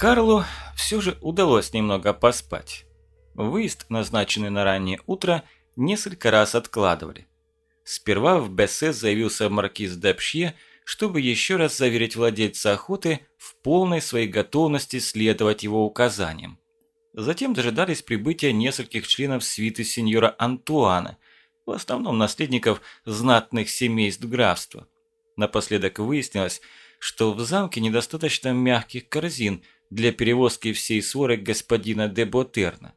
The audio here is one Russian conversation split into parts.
Карлу все же удалось немного поспать. Выезд, назначенный на раннее утро, несколько раз откладывали. Сперва в Бессе заявился маркиз Дапшье, чтобы еще раз заверить владельца охоты в полной своей готовности следовать его указаниям. Затем дожидались прибытия нескольких членов свиты сеньора Антуана, в основном наследников знатных семейств графства. Напоследок выяснилось, что в замке недостаточно мягких корзин для перевозки всей своры господина де Ботерна.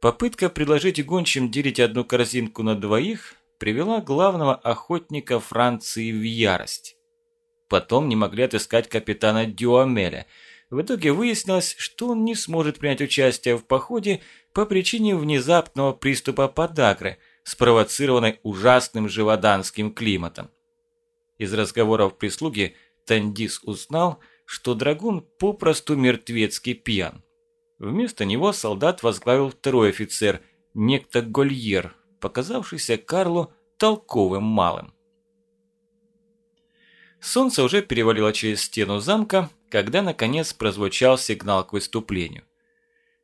Попытка предложить гончим делить одну корзинку на двоих привела главного охотника Франции в ярость. Потом не могли отыскать капитана Дюамеля. В итоге выяснилось, что он не сможет принять участие в походе по причине внезапного приступа подагры, спровоцированной ужасным живоданским климатом. Из разговоров прислуги Тандис узнал, что драгун попросту мертвецкий пьян. Вместо него солдат возглавил второй офицер, некто Гольер, показавшийся Карлу толковым малым. Солнце уже перевалило через стену замка, когда наконец прозвучал сигнал к выступлению.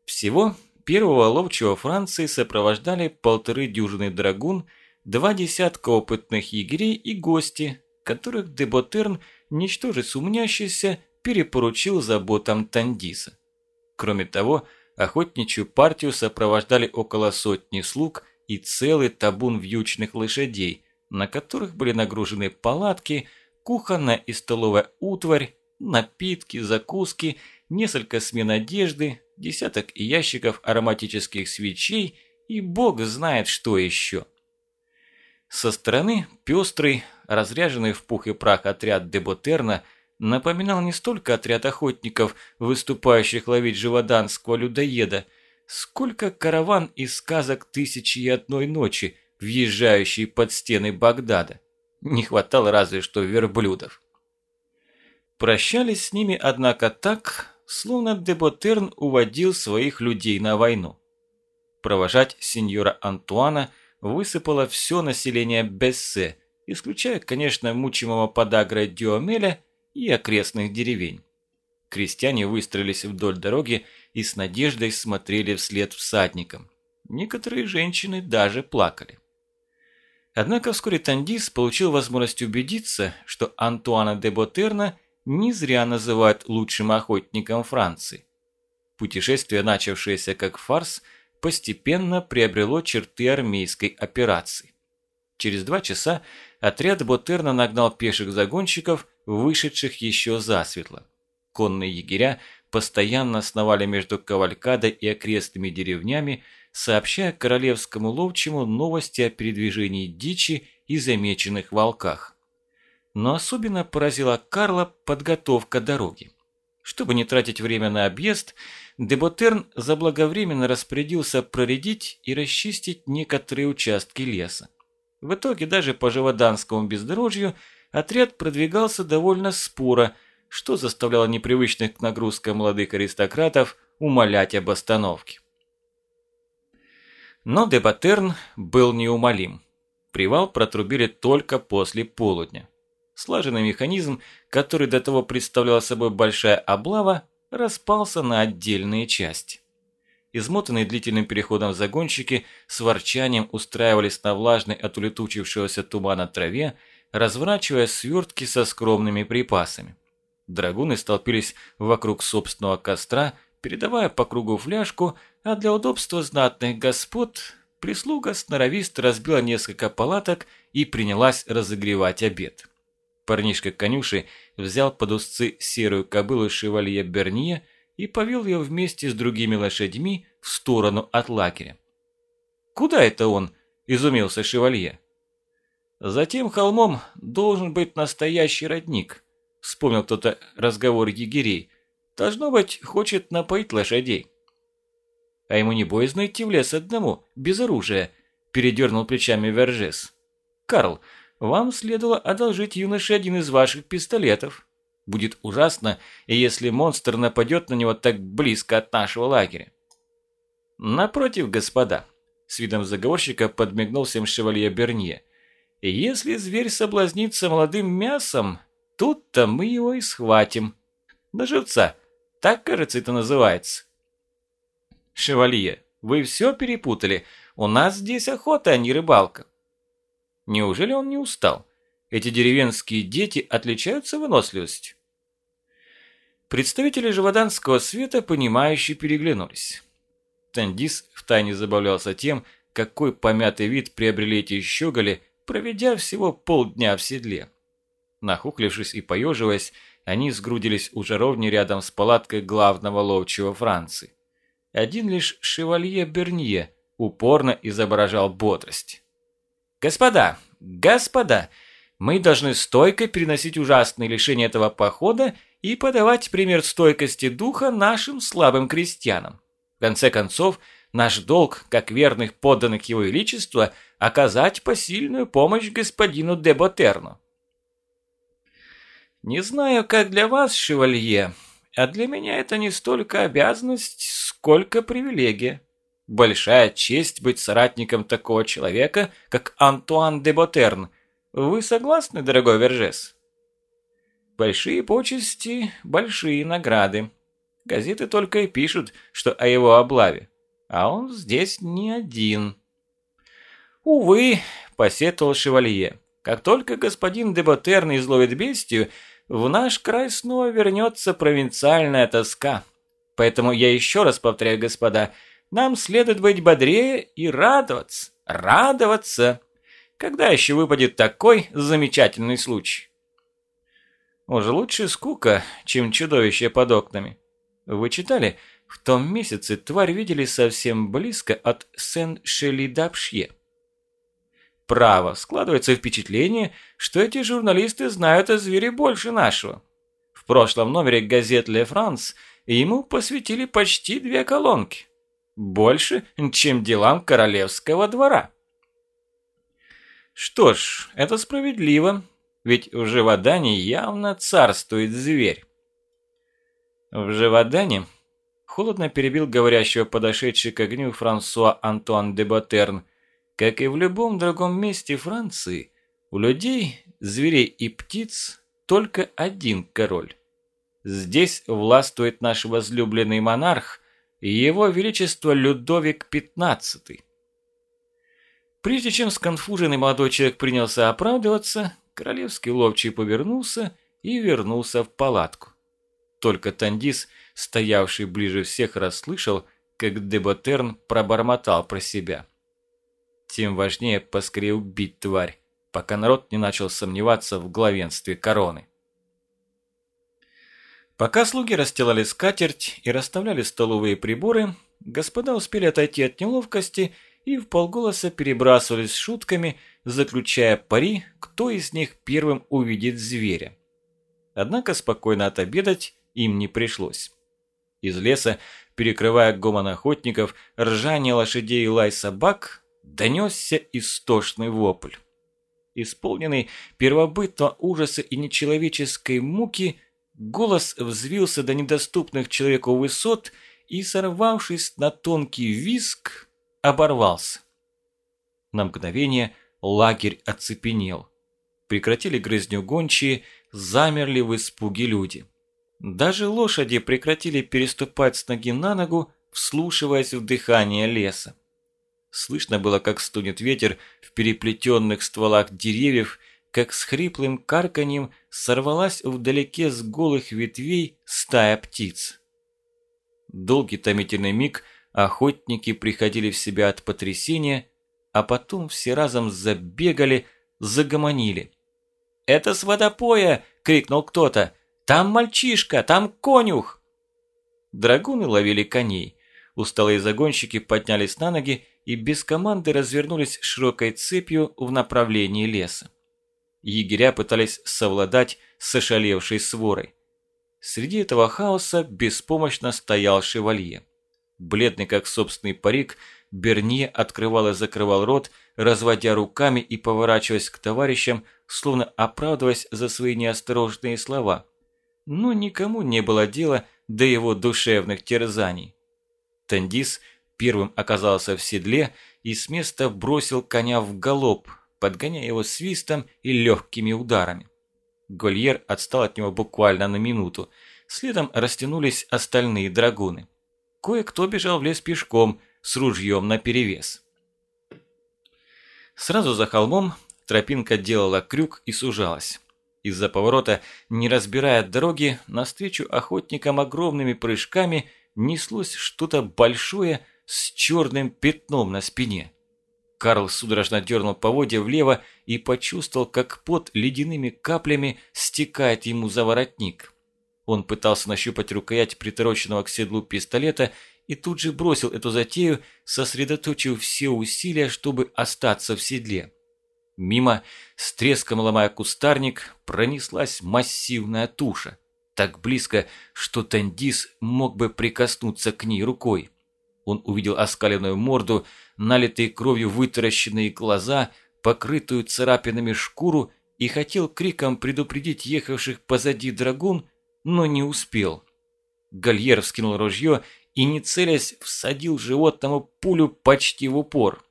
Всего первого ловчего Франции сопровождали полторы дюжины драгун, два десятка опытных егерей и гости, которых Деботерн, ничтоже сумнящийся, перепоручил заботам Тандиса. Кроме того, охотничью партию сопровождали около сотни слуг и целый табун вьючных лошадей, на которых были нагружены палатки, кухонная и столовая утварь, напитки, закуски, несколько смен одежды, десяток ящиков ароматических свечей и бог знает что еще. Со стороны пестрый, разряженный в пух и прах отряд Деботерна – напоминал не столько отряд охотников, выступающих ловить живоданского людоеда, сколько караван из сказок «Тысячи и одной ночи», въезжающий под стены Багдада. Не хватало разве что верблюдов. Прощались с ними, однако, так, словно Деботерн уводил своих людей на войну. Провожать сеньора Антуана высыпало все население Бессе, исключая, конечно, мучимого подагрой Дюамеля и окрестных деревень. Крестьяне выстроились вдоль дороги и с надеждой смотрели вслед всадникам. Некоторые женщины даже плакали. Однако вскоре Тандис получил возможность убедиться, что Антуана де Ботерна не зря называют лучшим охотником Франции. Путешествие, начавшееся как фарс, постепенно приобрело черты армейской операции. Через два часа отряд Ботерна нагнал пеших загонщиков вышедших еще засветло. Конные егеря постоянно сновали между Кавалькадой и окрестными деревнями, сообщая королевскому ловчему новости о передвижении дичи и замеченных волках. Но особенно поразила Карла подготовка дороги. Чтобы не тратить время на объезд, Деботерн заблаговременно распорядился проредить и расчистить некоторые участки леса. В итоге даже по Живоданскому бездорожью отряд продвигался довольно споро, что заставляло непривычных к нагрузкам молодых аристократов умолять об остановке. Но Дебатерн был неумолим. Привал протрубили только после полудня. Слаженный механизм, который до того представлял собой большая облава, распался на отдельные части. Измотанные длительным переходом загонщики с ворчанием устраивались на влажной от улетучившегося тумана траве, разворачивая свертки со скромными припасами. Драгуны столпились вокруг собственного костра, передавая по кругу фляжку, а для удобства знатных господ прислуга сноровисто разбила несколько палаток и принялась разогревать обед. Парнишка конюши взял под узцы серую кобылу шевалье Бернье и повел ее вместе с другими лошадьми в сторону от лагеря. «Куда это он?» – изумился шевалье. За тем холмом должен быть настоящий родник. Вспомнил кто-то разговор егерей. Должно быть, хочет напоить лошадей. А ему не боязно идти в лес одному, без оружия, передернул плечами Вержес. Карл, вам следовало одолжить юноше один из ваших пистолетов. Будет ужасно, если монстр нападет на него так близко от нашего лагеря. Напротив, господа, с видом заговорщика подмигнул всем шевалье Бернье – если зверь соблазнится молодым мясом, тут-то мы его и схватим. На живца, Так, кажется, это называется. Шевалье, вы все перепутали. У нас здесь охота, а не рыбалка. Неужели он не устал? Эти деревенские дети отличаются выносливостью. Представители живоданского света, понимающие, переглянулись. Тандис втайне забавлялся тем, какой помятый вид приобрели эти щеголи, проведя всего полдня в седле. Нахухлившись и поеживаясь, они сгрудились у жаровни рядом с палаткой главного ловчего Франции. Один лишь шевалье Бернье упорно изображал бодрость. «Господа, господа, мы должны стойко переносить ужасные лишения этого похода и подавать пример стойкости духа нашим слабым крестьянам. В конце концов, наш долг, как верных подданных его величества, оказать посильную помощь господину де Ботерну. Не знаю, как для вас, шевалье, а для меня это не столько обязанность, сколько привилегия. Большая честь быть соратником такого человека, как Антуан де Ботерн. Вы согласны, дорогой Вержес? Большие почести, большие награды. Газеты только и пишут, что о его облаве. А он здесь не один. Увы, посетовал шевалье. Как только господин де Ботерн изловит бестию, в наш край снова вернется провинциальная тоска. Поэтому я еще раз повторяю, господа, нам следует быть бодрее и радоваться, радоваться. Когда еще выпадет такой замечательный случай? Уже лучше скука, чем чудовище под окнами. Вы читали? В том месяце тварь видели совсем близко от Сен-Шели-Дапшье. Право, складывается впечатление, что эти журналисты знают о звере больше нашего. В прошлом номере газет «Ле Франс» ему посвятили почти две колонки. Больше, чем делам королевского двора. Что ж, это справедливо, ведь в Живодане явно царствует зверь. В Живодане холодно перебил говорящего подошедший к огню Франсуа Антуан де Ботерн. Как и в любом другом месте Франции, у людей, зверей и птиц только один король. Здесь властвует наш возлюбленный монарх его величество Людовик XV. Прежде чем сконфуженный молодой человек принялся оправдываться, королевский ловчий повернулся и вернулся в палатку. Только Тандис, стоявший ближе всех, расслышал, как Деботерн пробормотал про себя. Тем важнее поскорее убить тварь, пока народ не начал сомневаться в главенстве короны. Пока слуги расстилали скатерть и расставляли столовые приборы, господа успели отойти от неловкости и в полголоса перебрасывались шутками, заключая пари, кто из них первым увидит зверя. Однако спокойно отобедать им не пришлось. Из леса, перекрывая гомон охотников, ржание лошадей и лай собак, донесся истошный вопль. Исполненный первобытного ужаса и нечеловеческой муки, голос взвился до недоступных человеку высот и, сорвавшись на тонкий виск, оборвался. На мгновение лагерь оцепенел. Прекратили грызню гончие, замерли в испуге люди. Даже лошади прекратили переступать с ноги на ногу, вслушиваясь в дыхание леса. Слышно было, как стунет ветер в переплетенных стволах деревьев, как с хриплым карканьем сорвалась вдалеке с голых ветвей стая птиц. Долгий томительный миг охотники приходили в себя от потрясения, а потом все разом забегали, загомонили. «Это с водопоя!» – крикнул кто-то. Там мальчишка, там конюх!» Драгуны ловили коней. Усталые загонщики поднялись на ноги и без команды развернулись широкой цепью в направлении леса. Егеря пытались совладать с ошалевшей сворой. Среди этого хаоса беспомощно стоял шевалье. Бледный как собственный парик, Бернье открывал и закрывал рот, разводя руками и поворачиваясь к товарищам, словно оправдываясь за свои неосторожные слова но никому не было дела до его душевных терзаний. Тандис первым оказался в седле и с места бросил коня в галоп, подгоняя его свистом и легкими ударами. Гольер отстал от него буквально на минуту. Следом растянулись остальные драгуны. Кое-кто бежал в лес пешком, с ружьем наперевес. Сразу за холмом тропинка делала крюк и сужалась. Из-за поворота, не разбирая дороги, навстречу охотникам огромными прыжками неслось что-то большое с черным пятном на спине. Карл судорожно дернул поводья влево и почувствовал, как пот ледяными каплями стекает ему за воротник. Он пытался нащупать рукоять притороченного к седлу пистолета и тут же бросил эту затею, сосредоточив все усилия, чтобы остаться в седле. Мимо, с треском ломая кустарник, пронеслась массивная туша. Так близко, что Тандис мог бы прикоснуться к ней рукой. Он увидел оскаленную морду, налитые кровью вытаращенные глаза, покрытую царапинами шкуру и хотел криком предупредить ехавших позади драгун, но не успел. Гальер вскинул ружье и, не целясь, всадил животному пулю почти в упор.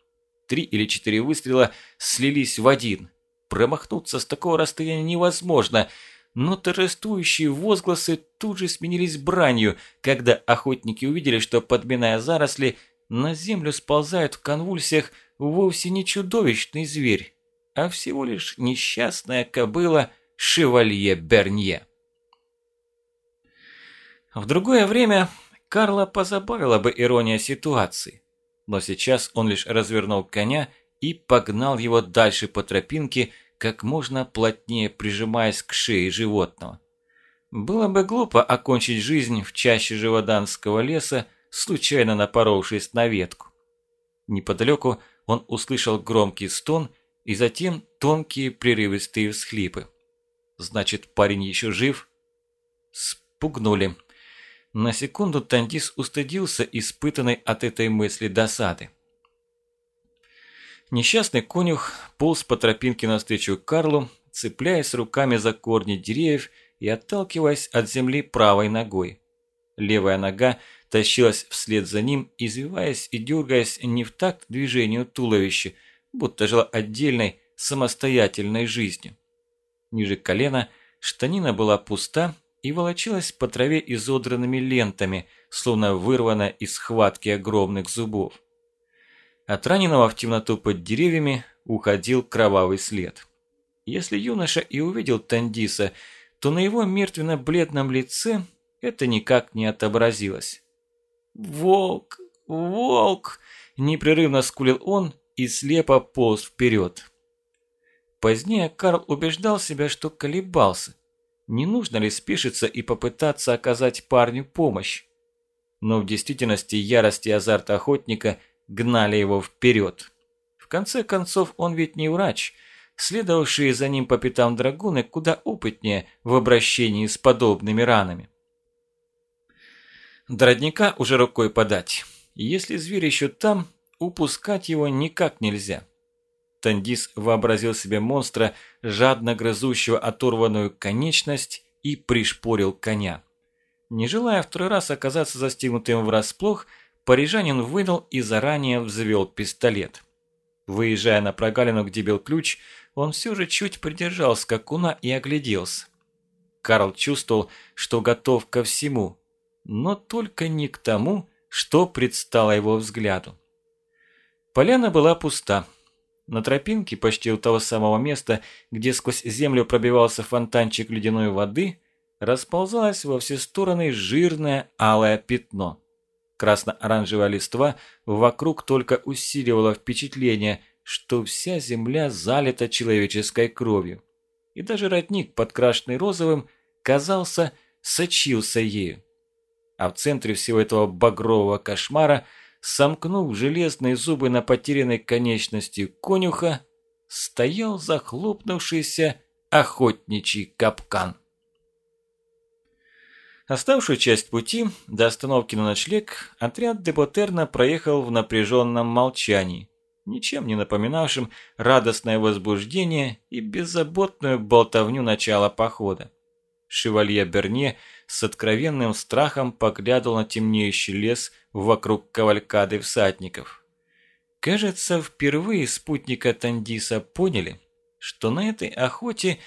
Три или четыре выстрела слились в один. Промахнуться с такого расстояния невозможно – но торжествующие возгласы тут же сменились бранью, когда охотники увидели, что, подминая заросли, на землю сползает в конвульсиях вовсе не чудовищный зверь, а всего лишь несчастная кобыла шевалье Бернье. В другое время Карла позабавила бы ирония ситуации, но сейчас он лишь развернул коня и погнал его дальше по тропинке, как можно плотнее прижимаясь к шее животного. Было бы глупо окончить жизнь в чаще живоданского леса, случайно напоровшись на ветку. Неподалеку он услышал громкий стон и затем тонкие прерывистые всхлипы. Значит, парень еще жив? Спугнули. На секунду Тандис устыдился испытанной от этой мысли досады. Несчастный конюх полз по тропинке навстречу Карлу, цепляясь руками за корни деревьев и отталкиваясь от земли правой ногой. Левая нога тащилась вслед за ним, извиваясь и дергаясь не в такт движению туловища, будто жила отдельной, самостоятельной жизнью. Ниже колена штанина была пуста и волочилась по траве изодранными лентами, словно вырвана из схватки огромных зубов. От раненого в темноту под деревьями уходил кровавый след. Если юноша и увидел Тандиса, то на его мертвенно-бледном лице это никак не отобразилось. «Волк! Волк!» – непрерывно скулил он и слепо полз вперед. Позднее Карл убеждал себя, что колебался. Не нужно ли спешиться и попытаться оказать парню помощь? Но в действительности ярость и азарт охотника – гнали его вперед. В конце концов, он ведь не врач. Следовавшие за ним по пятам драгуны куда опытнее в обращении с подобными ранами. До родника уже рукой подать. Если зверь еще там, упускать его никак нельзя. Тандис вообразил себе монстра, жадно грызущего оторванную конечность, и пришпорил коня. Не желая второй раз оказаться застигнутым врасплох, парижанин вынул и заранее взвел пистолет. Выезжая на прогалину, где бил ключ, он все же чуть придержал скакуна и огляделся. Карл чувствовал, что готов ко всему, но только не к тому, что предстало его взгляду. Поляна была пуста. На тропинке, почти у того самого места, где сквозь землю пробивался фонтанчик ледяной воды, расползалось во все стороны жирное алое пятно. Красно-оранжевая листва вокруг только усиливала впечатление, что вся земля залита человеческой кровью. И даже родник, подкрашенный розовым, казался, сочился ею. А в центре всего этого багрового кошмара, сомкнув железные зубы на потерянной конечности конюха, стоял захлопнувшийся охотничий капкан. Оставшую часть пути до остановки на ночлег отряд Деботерна проехал в напряженном молчании, ничем не напоминавшим радостное возбуждение и беззаботную болтовню начала похода. Шевалье Берне с откровенным страхом поглядывал на темнеющий лес вокруг кавалькады всадников. Кажется, впервые спутника Тандиса поняли, что на этой охоте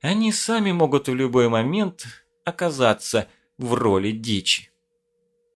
они сами могут в любой момент оказаться – в роли дичи.